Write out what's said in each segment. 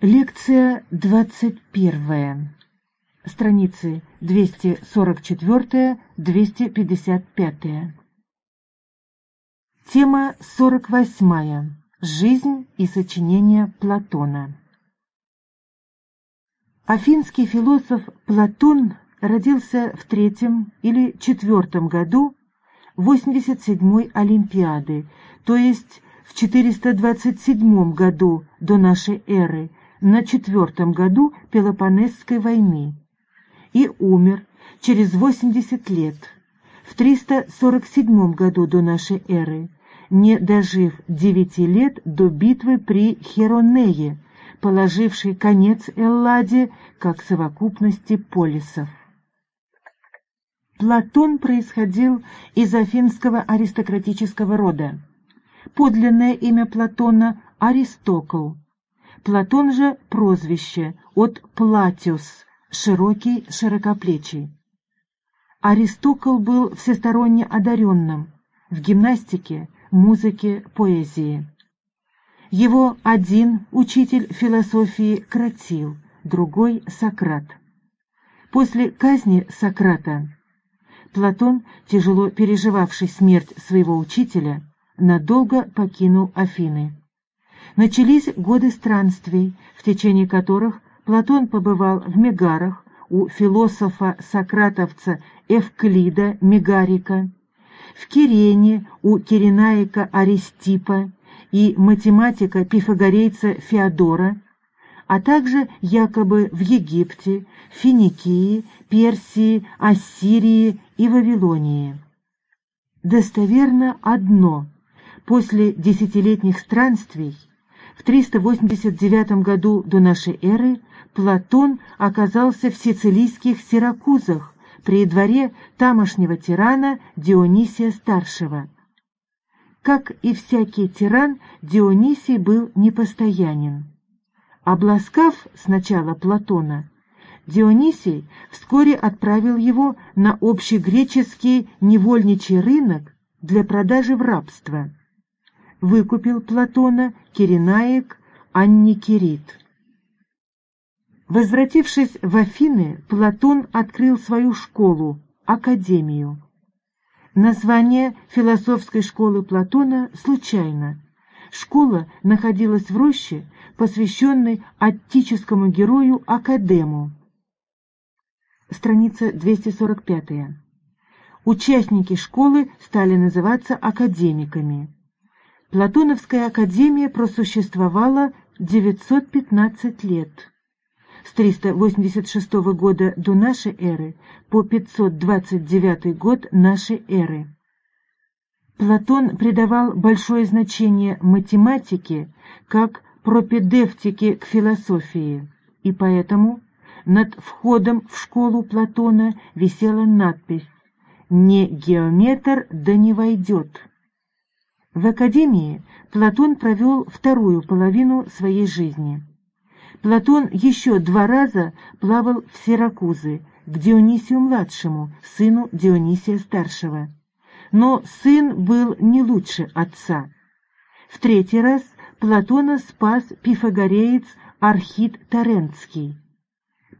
Лекция 21. Страницы 244-255. Тема 48. Жизнь и сочинения Платона. Афинский философ Платон родился в третьем или четвертом году 87-й Олимпиады, то есть в 427 году до нашей эры, на четвертом году Пелопонесской войны, и умер через 80 лет, в 347 году до нашей эры, не дожив девяти лет до битвы при Херонее, положившей конец Элладе как совокупности полисов. Платон происходил из афинского аристократического рода. Подлинное имя Платона – Аристокл. Платон же – прозвище от Платиус – широкий, широкоплечий. Аристокл был всесторонне одаренным в гимнастике, музыке, поэзии. Его один учитель философии Кратил, другой – Сократ. После казни Сократа Платон, тяжело переживавший смерть своего учителя, надолго покинул Афины. Начались годы странствий, в течение которых Платон побывал в Мегарах у философа-сократовца Эвклида Мегарика, в Кирене у Киренаика Аристипа и математика-пифагорейца Феодора, а также якобы в Египте, Финикии, Персии, Ассирии и Вавилонии. Достоверно одно – После десятилетних странствий в 389 году до нашей эры Платон оказался в сицилийских Сиракузах при дворе тамошнего тирана Дионисия Старшего. Как и всякий тиран, Дионисий был непостоянен. Обласкав сначала Платона, Дионисий вскоре отправил его на общегреческий невольничий рынок для продажи в рабство выкупил Платона Киренаик Анникирит. Возвратившись в Афины, Платон открыл свою школу, академию. Название философской школы Платона случайно. Школа находилась в роще, посвященной аттическому герою Академу. Страница 245. Участники школы стали называться академиками. Платоновская академия просуществовала 915 лет. С 386 года до нашей эры по 529 год нашей эры. Платон придавал большое значение математике как пропедевтике к философии, и поэтому над входом в школу Платона висела надпись «Не геометр да не войдет». В академии Платон провел вторую половину своей жизни. Платон еще два раза плавал в Сиракузы, к Дионисию-младшему, сыну Дионисия-старшего. Но сын был не лучше отца. В третий раз Платона спас пифагореец Архит Тарентский.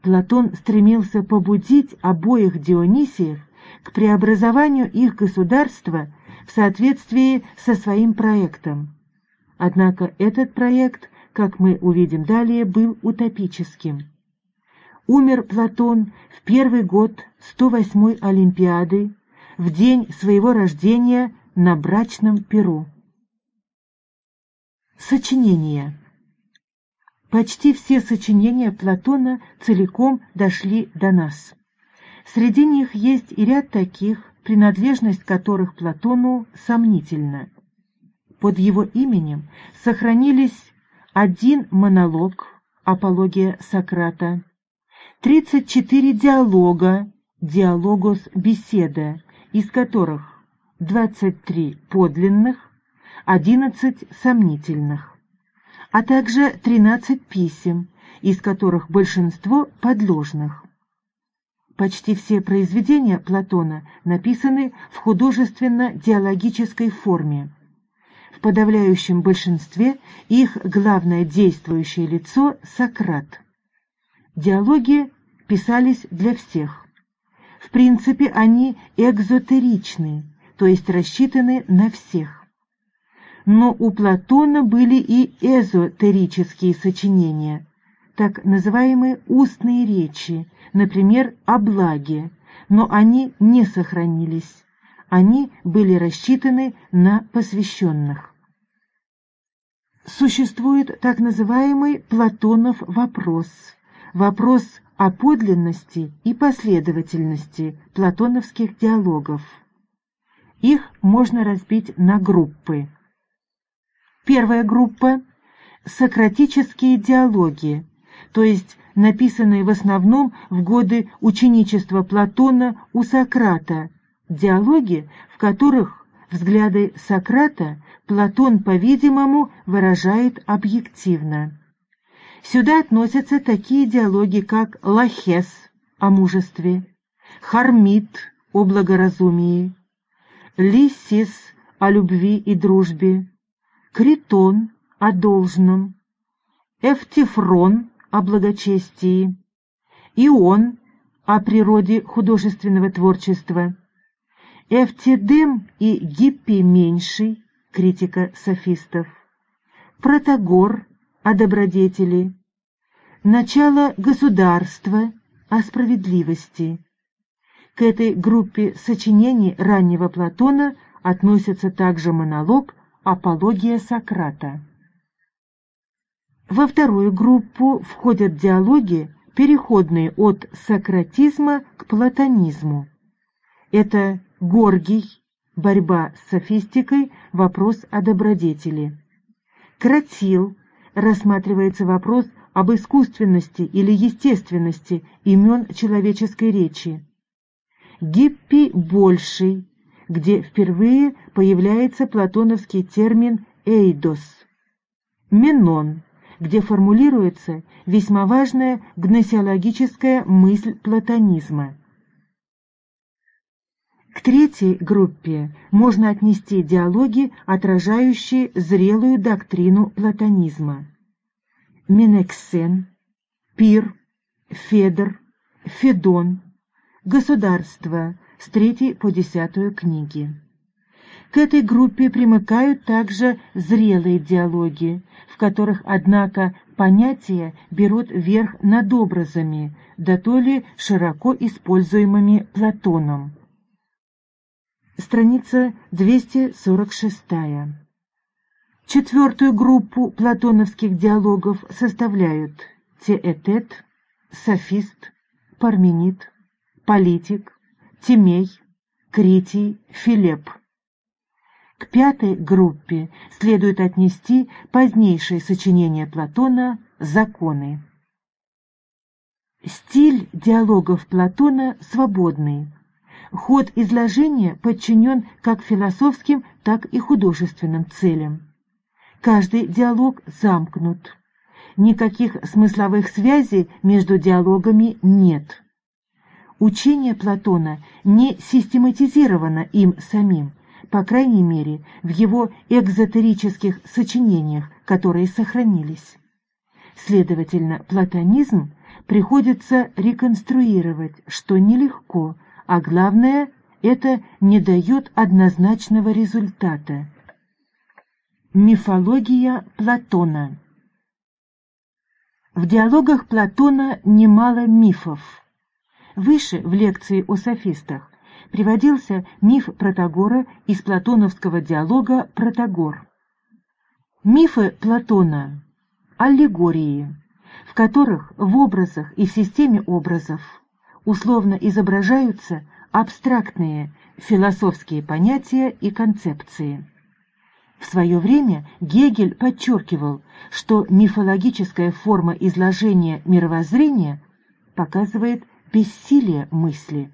Платон стремился побудить обоих Дионисиев к преобразованию их государства в соответствии со своим проектом. Однако этот проект, как мы увидим далее, был утопическим. Умер Платон в первый год 108-й Олимпиады, в день своего рождения на брачном перу. Сочинения Почти все сочинения Платона целиком дошли до нас. Среди них есть и ряд таких, принадлежность которых Платону сомнительна. Под его именем сохранились один монолог «Апология Сократа», 34 диалога «Диалогос беседа», из которых 23 подлинных, 11 сомнительных, а также 13 писем, из которых большинство подложных. Почти все произведения Платона написаны в художественно-диалогической форме. в подавляющем большинстве их главное действующее лицо — Сократ. Диалоги писались для всех. В принципе, они экзотеричны, то есть рассчитаны на всех. Но у Платона были и эзотерические сочинения, так называемые устные речи, например, о благе, но они не сохранились. Они были рассчитаны на посвященных. Существует так называемый Платонов вопрос, вопрос о подлинности и последовательности платоновских диалогов. Их можно разбить на группы. Первая группа – сократические диалоги, то есть написанные в основном в годы ученичества Платона у Сократа, диалоги, в которых взгляды Сократа Платон, по-видимому, выражает объективно. Сюда относятся такие диалоги, как «Лахес» о мужестве, «Хармит» о благоразумии, «Лисис» о любви и дружбе, «Критон» о должном, «Эфтифрон» о благочестии, «Ион» о природе художественного творчества, «Эфтидем» и «Гиппи меньший» критика софистов, «Протагор» о добродетели, начало государства о справедливости. К этой группе сочинений раннего Платона относится также монолог «Апология Сократа». Во вторую группу входят диалоги, переходные от сократизма к платонизму. Это Горгий, борьба с софистикой, вопрос о добродетели. Кратил, рассматривается вопрос об искусственности или естественности имен человеческой речи. Гиппи больший, где впервые появляется платоновский термин «эйдос». Менон, где формулируется весьма важная гносеологическая мысль платонизма. К третьей группе можно отнести диалоги, отражающие зрелую доктрину платонизма. Менексен, Пир, Федор, Федон, Государство с третьей по десятую книги. К этой группе примыкают также зрелые диалоги, в которых, однако, понятия берут верх над образами, да то ли широко используемыми Платоном. Страница 246. Четвертую группу платоновских диалогов составляют Теэтет, Софист, Парменид, Политик, Тимей, Критий, Филепп. К пятой группе следует отнести позднейшее сочинение Платона «Законы». Стиль диалогов Платона свободный, Ход изложения подчинен как философским, так и художественным целям. Каждый диалог замкнут. Никаких смысловых связей между диалогами нет. Учение Платона не систематизировано им самим, по крайней мере, в его экзотерических сочинениях, которые сохранились. Следовательно, платонизм приходится реконструировать, что нелегко – а главное, это не дает однозначного результата. Мифология Платона В диалогах Платона немало мифов. Выше, в лекции о софистах, приводился миф Протагора из платоновского диалога «Протагор». Мифы Платона – аллегории, в которых в образах и в системе образов условно изображаются абстрактные философские понятия и концепции. В свое время Гегель подчеркивал, что мифологическая форма изложения мировоззрения показывает бессилие мысли.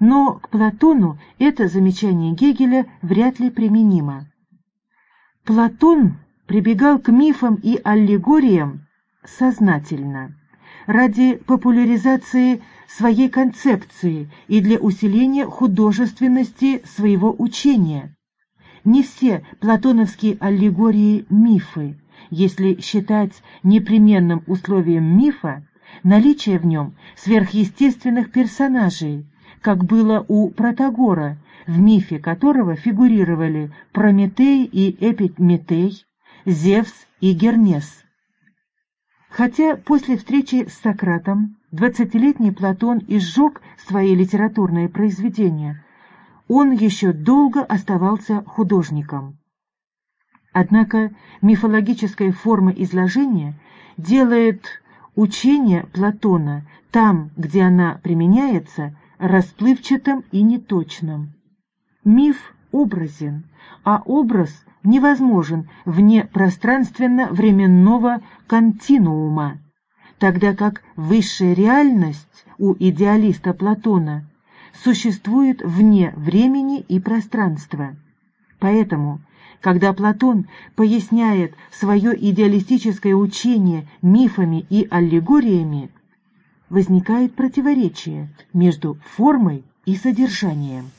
Но к Платону это замечание Гегеля вряд ли применимо. Платон прибегал к мифам и аллегориям сознательно ради популяризации своей концепции и для усиления художественности своего учения. Не все платоновские аллегории – мифы, если считать непременным условием мифа наличие в нем сверхъестественных персонажей, как было у Протагора, в мифе которого фигурировали Прометей и Эпиметей, Зевс и Гермес. Хотя после встречи с Сократом двадцатилетний Платон изжег свои литературные произведения, он еще долго оставался художником. Однако мифологическая форма изложения делает учение Платона там, где она применяется, расплывчатым и неточным. Миф образен, а образ невозможен вне пространственно-временного континуума, тогда как высшая реальность у идеалиста Платона существует вне времени и пространства. Поэтому, когда Платон поясняет свое идеалистическое учение мифами и аллегориями, возникает противоречие между формой и содержанием.